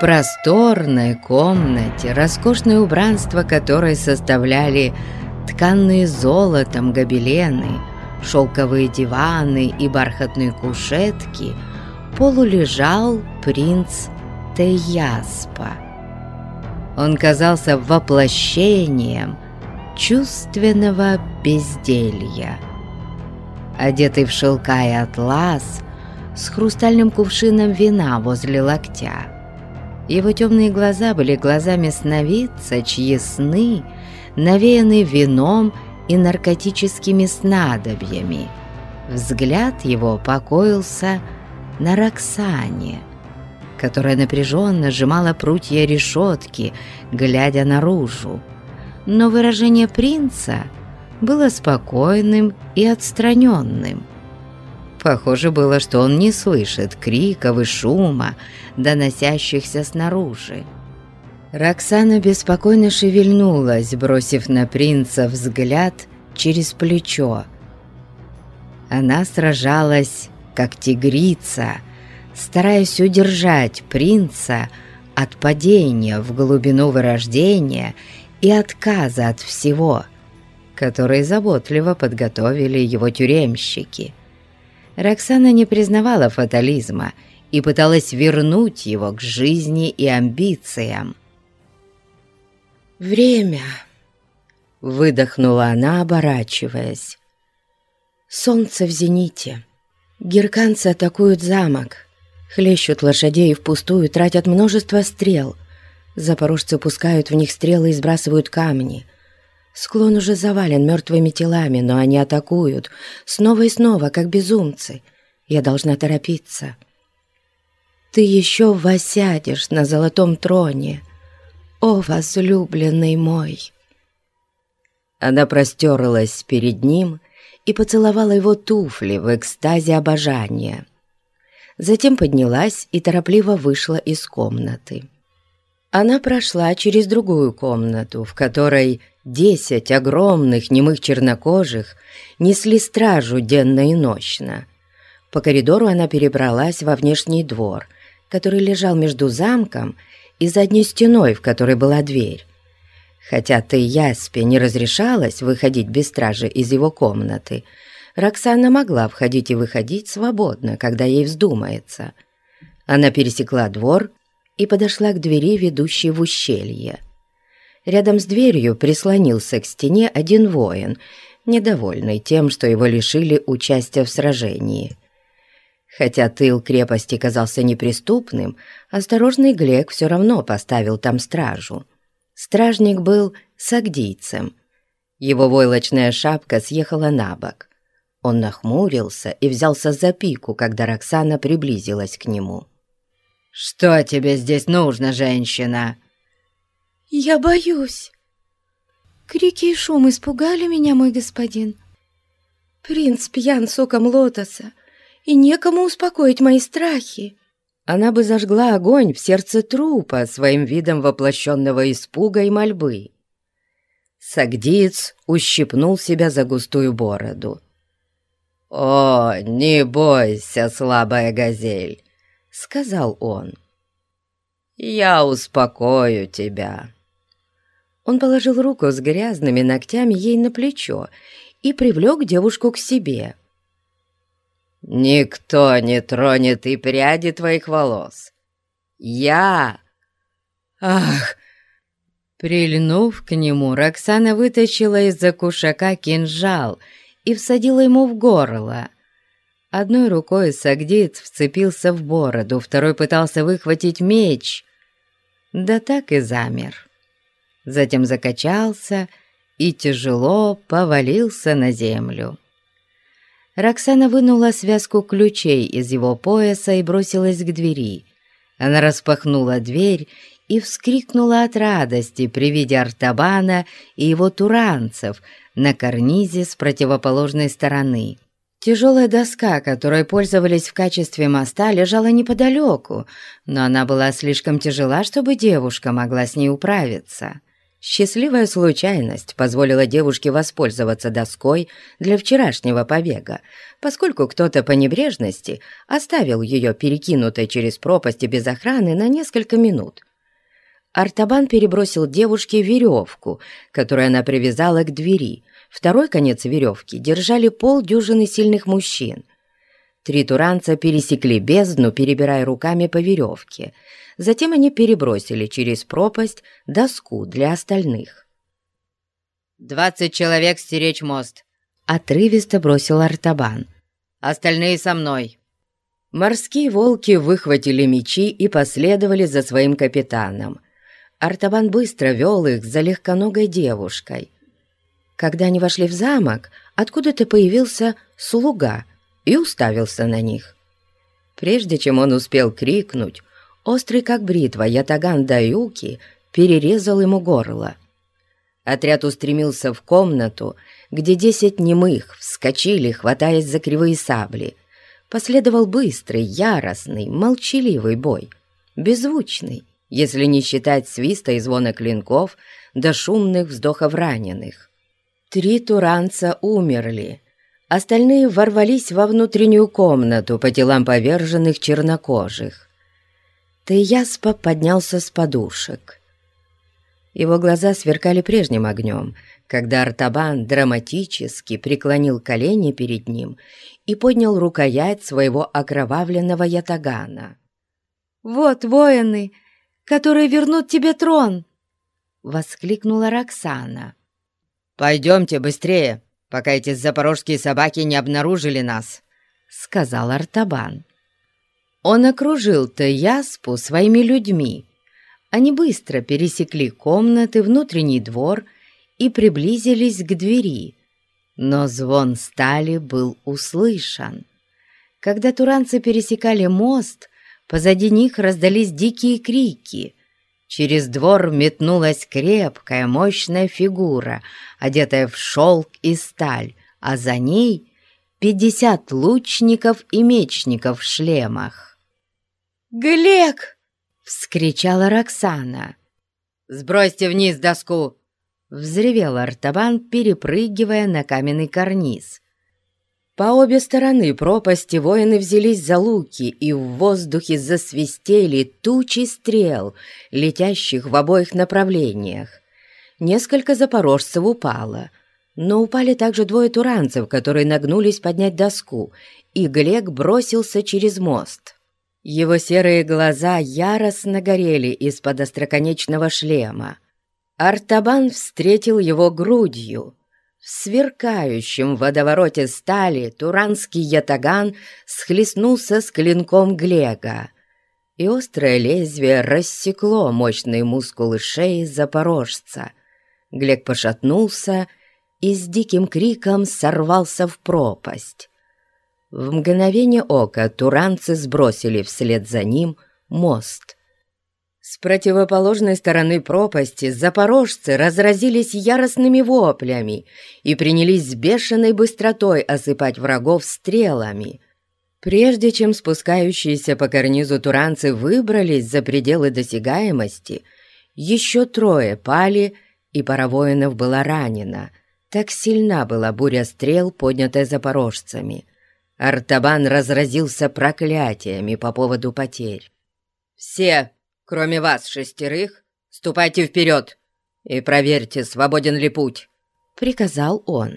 Просторной комнате, роскошное убранство которой составляли тканные золотом гобелены, шелковые диваны и бархатные кушетки, полулежал принц Теяспа. Он казался воплощением чувственного безделья. Одетый в шелка и атлас, с хрустальным кувшином вина возле локтя. Его темные глаза были глазами сновидца, чьи сны навеяны вином и наркотическими снадобьями. Взгляд его покоился на Роксане, которая напряженно сжимала прутья решетки, глядя наружу. Но выражение принца было спокойным и отстраненным. Похоже было, что он не слышит криков и шума, доносящихся снаружи. Роксана беспокойно шевельнулась, бросив на принца взгляд через плечо. Она сражалась, как тигрица, стараясь удержать принца от падения в глубину вырождения и отказа от всего, который заботливо подготовили его тюремщики. Роксана не признавала фатализма и пыталась вернуть его к жизни и амбициям. «Время!» — выдохнула она, оборачиваясь. «Солнце в зените. Герканцы атакуют замок. Хлещут лошадей впустую, тратят множество стрел. Запорожцы пускают в них стрелы и сбрасывают камни. Склон уже завален мертвыми телами, но они атакуют. Снова и снова, как безумцы. Я должна торопиться. Ты еще восядешь на золотом троне. О, возлюбленный мой!» Она простерлась перед ним и поцеловала его туфли в экстазе обожания затем поднялась и торопливо вышла из комнаты. Она прошла через другую комнату, в которой десять огромных немых чернокожих несли стражу денно и ночно. По коридору она перебралась во внешний двор, который лежал между замком и задней стеной, в которой была дверь. Хотя ты Яспе не разрешалось выходить без стражи из его комнаты, Роксана могла входить и выходить свободно, когда ей вздумается. Она пересекла двор и подошла к двери, ведущей в ущелье. Рядом с дверью прислонился к стене один воин, недовольный тем, что его лишили участия в сражении. Хотя тыл крепости казался неприступным, осторожный Глек все равно поставил там стражу. Стражник был сагдийцем. Его войлочная шапка съехала на бок. Он нахмурился и взялся за пику, когда Роксана приблизилась к нему. «Что тебе здесь нужно, женщина?» «Я боюсь. Крики и шум испугали меня, мой господин. Принц пьян соком лотоса, и некому успокоить мои страхи». Она бы зажгла огонь в сердце трупа своим видом воплощенного испуга и мольбы. Сагдиец ущипнул себя за густую бороду. «О, не бойся, слабая газель!» — сказал он. «Я успокою тебя». Он положил руку с грязными ногтями ей на плечо и привлек девушку к себе. «Никто не тронет и пряди твоих волос. Я...» «Ах!» Прильнув к нему, Роксана вытащила из-за кушака кинжал — и всадила ему в горло. Одной рукой Сагдиец вцепился в бороду, второй пытался выхватить меч, да так и замер. Затем закачался и тяжело повалился на землю. Роксана вынула связку ключей из его пояса и бросилась к двери. Она распахнула дверь и вскрикнула от радости при виде Артабана и его туранцев на карнизе с противоположной стороны. Тяжелая доска, которой пользовались в качестве моста, лежала неподалеку, но она была слишком тяжела, чтобы девушка могла с ней управиться. Счастливая случайность позволила девушке воспользоваться доской для вчерашнего побега, поскольку кто-то по небрежности оставил ее перекинутой через пропасть без охраны на несколько минут. Артабан перебросил девушке веревку, которую она привязала к двери. Второй конец веревки держали полдюжины сильных мужчин. Три туранца пересекли бездну, перебирая руками по веревке. Затем они перебросили через пропасть доску для остальных. «Двадцать человек стеречь мост», — отрывисто бросил Артабан. «Остальные со мной». Морские волки выхватили мечи и последовали за своим капитаном. Артабан быстро вел их за легконогой девушкой. Когда они вошли в замок, откуда-то появился слуга и уставился на них. Прежде чем он успел крикнуть, острый как бритва ятаган Даюки перерезал ему горло. Отряд устремился в комнату, где десять немых вскочили, хватаясь за кривые сабли. Последовал быстрый, яростный, молчаливый бой, беззвучный, если не считать свиста и звона клинков до шумных вздохов раненых. Три туранца умерли, Остальные ворвались во внутреннюю комнату по телам поверженных чернокожих. Таяспа поднялся с подушек. Его глаза сверкали прежним огнем, когда Артабан драматически преклонил колени перед ним и поднял рукоять своего окровавленного ятагана. «Вот воины, которые вернут тебе трон!» — воскликнула Роксана. «Пойдемте быстрее!» Пока эти запорожские собаки не обнаружили нас», — сказал Артабан. Он окружил Таяспу своими людьми. Они быстро пересекли комнаты, внутренний двор и приблизились к двери. Но звон стали был услышан. Когда туранцы пересекали мост, позади них раздались дикие крики — Через двор метнулась крепкая, мощная фигура, одетая в шелк и сталь, а за ней пятьдесят лучников и мечников в шлемах. «Глек!» — вскричала Роксана. «Сбросьте вниз доску!» — взревел Артабан, перепрыгивая на каменный карниз. По обе стороны пропасти воины взялись за луки, и в воздухе засвистели тучи стрел, летящих в обоих направлениях. Несколько запорожцев упало, но упали также двое туранцев, которые нагнулись поднять доску, и Глек бросился через мост. Его серые глаза яростно горели из-под остроконечного шлема. Артабан встретил его грудью — в сверкающем водовороте стали туранский ятаган схлестнулся с клинком Глега, и острое лезвие рассекло мощные мускулы шеи запорожца. Глег пошатнулся и с диким криком сорвался в пропасть. В мгновение ока туранцы сбросили вслед за ним мост. С противоположной стороны пропасти запорожцы разразились яростными воплями и принялись с бешеной быстротой осыпать врагов стрелами. Прежде чем спускающиеся по карнизу туранцы выбрались за пределы досягаемости, еще трое пали, и пара воинов была ранена. Так сильна была буря стрел, поднятая запорожцами. Артабан разразился проклятиями по поводу потерь. «Все Кроме вас шестерых, ступайте вперед и проверьте, свободен ли путь», — приказал он.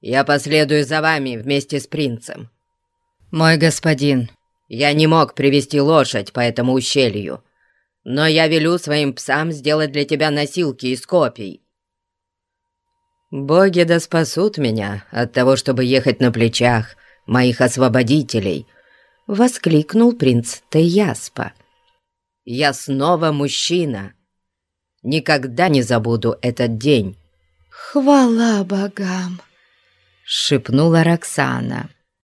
«Я последую за вами вместе с принцем». «Мой господин, я не мог привести лошадь по этому ущелью, но я велю своим псам сделать для тебя носилки из копий». «Боги да спасут меня от того, чтобы ехать на плечах моих освободителей», — воскликнул принц Таяспа. Я снова мужчина. Никогда не забуду этот день. «Хвала богам!» — шепнула Роксана.